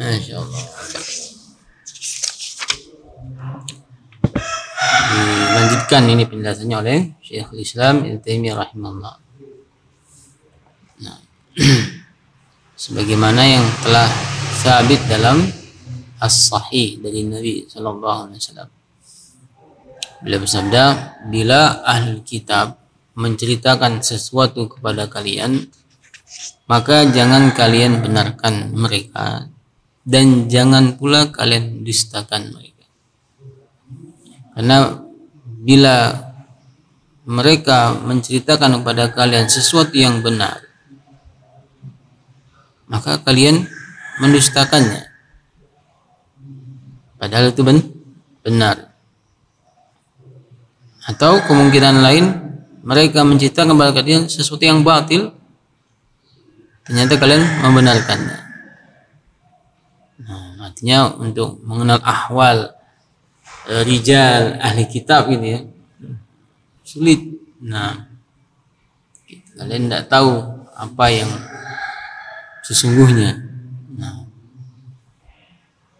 Masya Allah. Dilanjutkan ini penjelasannya oleh Syekhul Islam Ibnu Taimiyah rahimahullah. Nah, sebagaimana yang telah sabit dalam as-sahih dari Nabi sallallahu alaihi wasallam. Bila bersabda, bila ahli kitab menceritakan sesuatu kepada kalian, maka jangan kalian benarkan mereka dan jangan pula kalian dustakan mereka. Karena bila mereka menceritakan kepada kalian sesuatu yang benar, maka kalian mendustakannya. Padahal itu benar. Atau kemungkinan lain mereka menceritakan kepada kalian sesuatu yang batil ternyata kalian membenarkannya. Artinya untuk mengenal ahwal e, rijal ahli kitab gitu ya. Sulit. Nah, kalian tidak tahu apa yang sesungguhnya. Nah,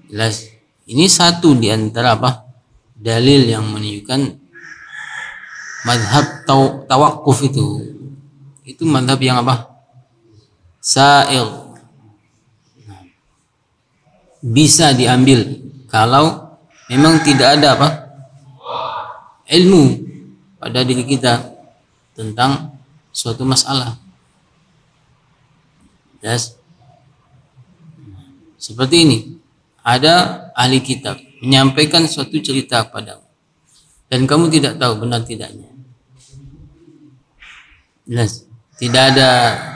jelas. Ini satu di antara apa? Dalil yang menunjukkan madhab taw tawakuf itu. Itu madhab yang apa? Sa'il bisa diambil kalau memang tidak ada apa? Ilmu pada diri kita tentang suatu masalah. Yes. seperti ini. Ada ahli kitab menyampaikan suatu cerita kepadamu dan kamu tidak tahu benar tidaknya. Jelas tidak ada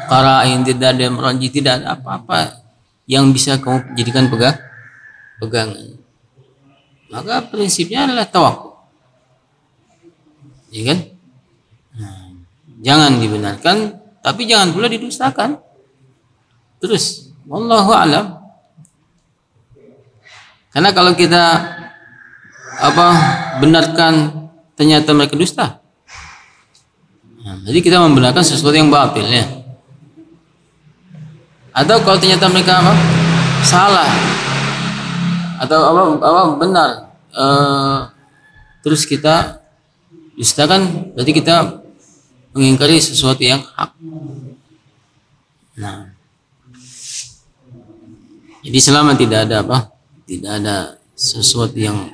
qara'in tidak ada meranji tidak ada apa-apa yang bisa kamu jadikan pegang. Pegangan maka prinsipnya adalah tawakal ya kan? Nah, jangan dibenarkan tapi jangan pula didustakan. Terus wallahu alam. Karena kalau kita apa benarkan ternyata mereka dusta. Nah, jadi kita membenarkan sesuatu yang batil ya. Atau kalau ternyata mereka apa? Salah atau apa, apa benar uh, terus kita dustakan berarti kita mengingkari sesuatu yang hak. Nah, jadi selama tidak ada apa, tidak ada sesuatu yang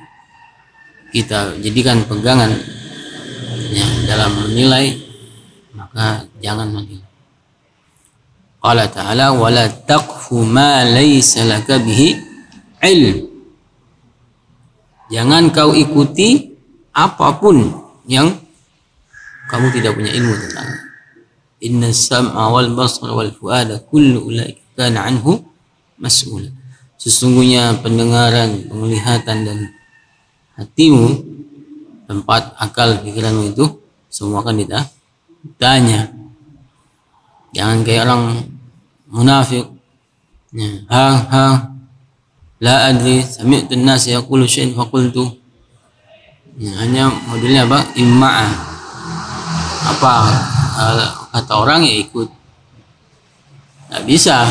kita jadikan pegangan ya, dalam menilai maka jangan menilai. Qala ta'ala wala taqfu ma laysa laka bihi ilm. Jangan kau ikuti apa pun yang kamu tidak punya ilmu tentang. Inna sam'a wal basara wal fuada kullu ulaika kana anhu mas'ul. Sesungguhnya pendengaran, penglihatan dan hatimu tempat akal pikiranmu itu semua akan ditanya tanya jangan kayak orang munafik ya. ha ha. La adri sami'tu an-nas yaqulu syai'an fa qultu. Ya, hanya modelnya apa? Imma'ah apa? Kata orang ya ikut. Nggak bisa.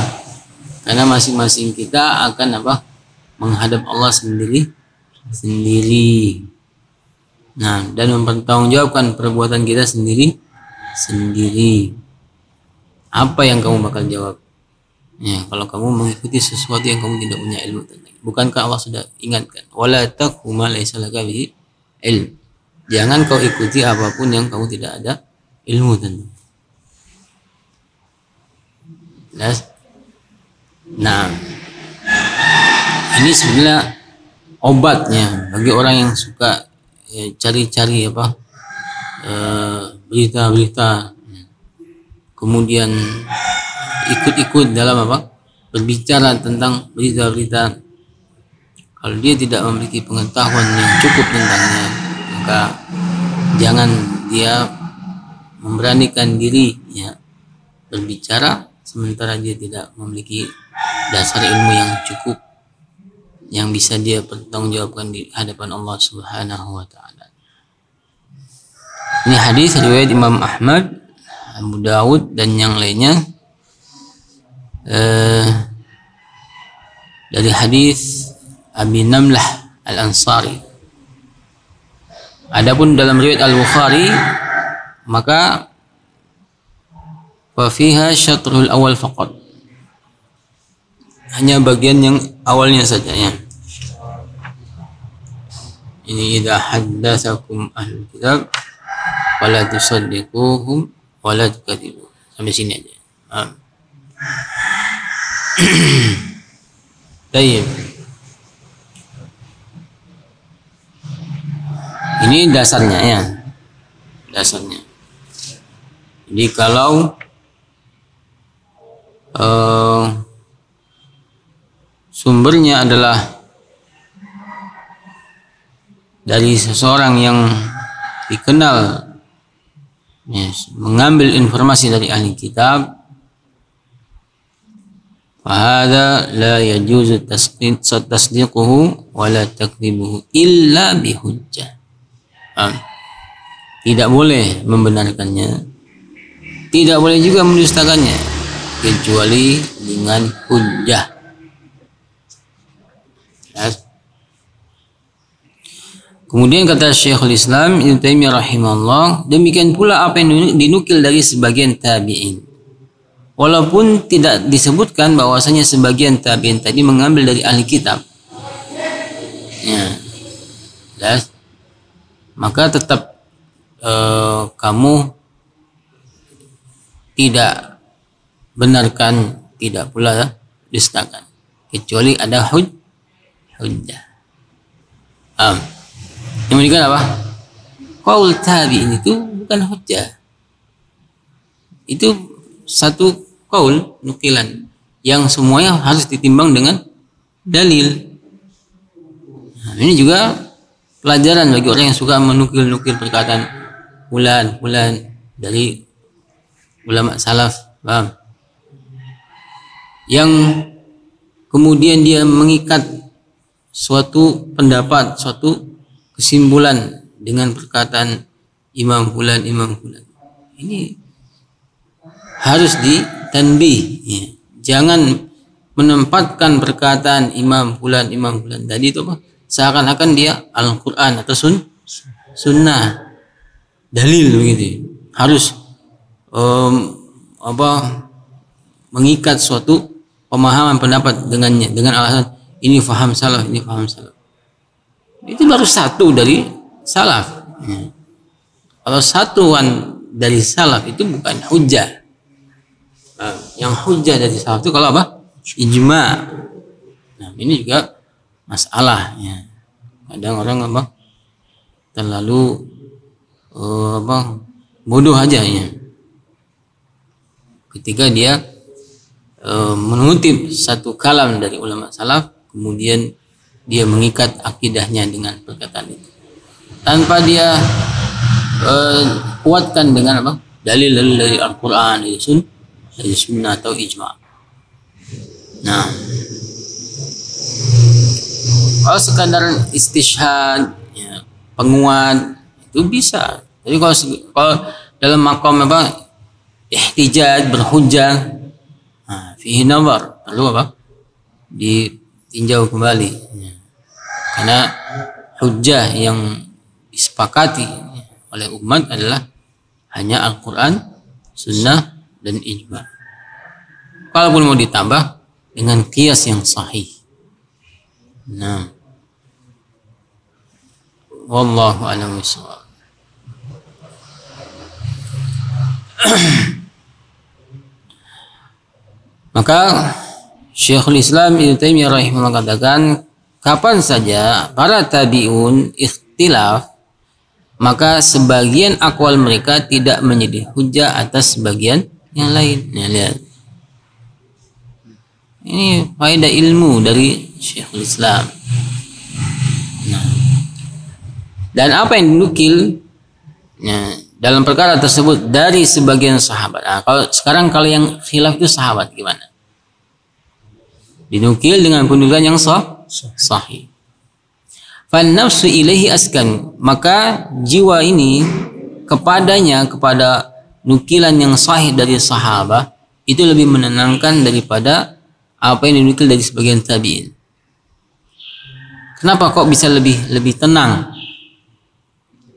Karena masing-masing kita akan apa? Menghadap Allah sendiri. Sendiri. Nah dan mempertanggungjawabkan perbuatan kita sendiri. Sendiri apa yang kamu bakal jawab? Ya kalau kamu mengikuti sesuatu yang kamu tidak punya ilmu tentang bukankah Allah sudah ingatkan? Wala taquma laisa laka ilm. Jangan kau ikuti apa pun yang kamu tidak ada ilmu tentang. Nah. Ini sebenarnya obatnya bagi orang yang suka eh, cari-cari ya, apa eh, berita-berita kemudian ikut-ikut dalam apa? Berbicara tentang berita-berita. Kalau dia tidak memiliki pengetahuan yang cukup tentangnya maka jangan dia memberanikan diri ya. Berbicara sementara dia tidak memiliki dasar ilmu yang cukup yang bisa dia pertanggungjawabkan di hadapan Allah Subhanahu wa taala. Ini hadis riwayat Imam Ahmad, Abu Dawud dan yang lainnya. Eh, dari hadis Abi Namlah Al-Ansari. Adapun dalam riwayat Al-Bukhari maka wa fiha syatrul awal faqat. Hanya bagian yang awalnya saja ya. Ini idza haddatsakum ahlul kitab wala tusaddiquhum wala tukadzibu. Sampai sini aja. Baik. Ini dasarnya ya. Dasarnya. Jadi kalau uh, sumbernya adalah dari seseorang yang dikenal yes, mengambil informasi dari ahli kitab فهذا لا يجوز تصديقه ولا تكذيبه إلا بحجة tidak boleh membenarkannya tidak boleh juga mendustakannya kecuali dengan hujah Kemudian kata Syekhul Islam Ibnu Taimiyah rahimahullah, demikian pula apa yang dinukil dari sebagian tabi'in. Walaupun tidak disebutkan bahwasanya sebagian tabi'in tadi mengambil dari ahli kitab. Ya. Jelas? Maka tetap uh, kamu tidak benarkan tidak pula dustakan kecuali ada huj hujjah. Um. Yang apa? Qaul tabi'in itu bukan hujjah. Itu satu kaul nukilan yang semuanya harus ditimbang dengan dalil. Nah, ini juga pelajaran bagi orang yang suka menukil-nukil perkataan bulan-bulan dari ulama salaf, paham? Yang kemudian dia mengikat suatu pendapat, suatu kesimpulan dengan perkataan Imam Fulan Imam Fulan. Ini harus ditanbih. Ya. Jangan menempatkan perkataan Imam Fulan Imam Fulan tadi itu apa? Seakan-akan dia Al-Qur'an atau sun sunnah dalil begitu. Harus um, apa mengikat suatu pemahaman pendapat dengannya dengan alasan ini faham salah ini faham salah itu baru satu dari salaf. Kalau satuan dari salaf itu bukan hujah. Nah, yang hujah dari salaf itu kalau apa? Ijma. Nah ini juga masalah ya. Kadang orang apa? Terlalu uh, apa? Bodoh aja ya. Ketika dia uh, mengutip satu kalam dari ulama salaf kemudian dia mengikat akidahnya dengan perkataan itu. Tanpa dia uh, kuatkan dengan apa? Dalil-dalil dari Al-Quran dari sun sunnah atau ijma. Nah. Kalau sekadar istishad ya, penguat itu bisa. Tapi kalau kalau dalam makom apa? Ihtijaj berhujah nah, fihi nazar. Perlu apa ditinjau kembali karena hujah yang disepakati oleh umat adalah hanya Al-Quran, Sunnah, dan Ijma. Kalaupun mau ditambah dengan kias yang sahih. Nah, wallahu a'lam Maka Syekhul Islam Ibnu Taimiyah rahimahullah katakan kapan saja para tabi'un ikhtilaf maka sebagian akwal mereka tidak menjadi hujah atas sebagian yang lain. Ya, lihat. Ini faedah ilmu dari Syekhul Islam. Nah. Dan apa yang dinukil ya, dalam perkara tersebut dari sebagian sahabat. Nah, kalau sekarang kalau yang khilaf itu sahabat gimana? Dinukil dengan penulisan yang sah? sahih. Fan nafsu ilaihi askan. Maka jiwa ini kepadanya kepada nukilan yang sahih dari sahabat itu lebih menenangkan daripada apa yang dinukil dari sebagian tabi'in. Kenapa kok bisa lebih lebih tenang?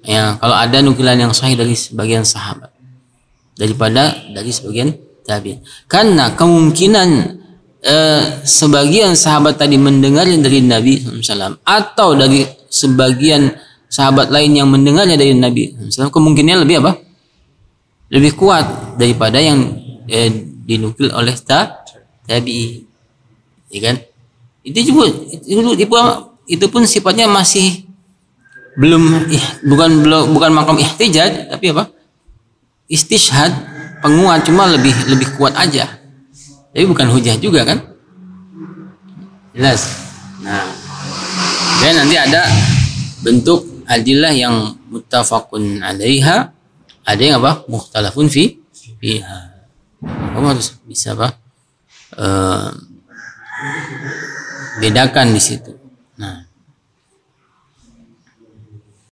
Ya, kalau ada nukilan yang sahih dari sebagian sahabat daripada dari sebagian tabi'in. Karena kemungkinan eh, sebagian sahabat tadi mendengar dari Nabi SAW atau dari sebagian sahabat lain yang mendengarnya dari Nabi SAW kemungkinannya lebih apa? Lebih kuat daripada yang eh, dinukil oleh tabi'i. Ya kan? Itu juga itu, itu, itu pun sifatnya masih belum ih, bukan belum bukan makam ihtijaj tapi apa istishhad penguat cuma lebih lebih kuat aja tapi bukan hujah juga kan? Jelas. Nah dan nanti ada bentuk adillah yang muttafaqun alaiha. Ada yang apa? Mukhtalafun fi fiha. Kamu harus bisa apa? Uh, bedakan di situ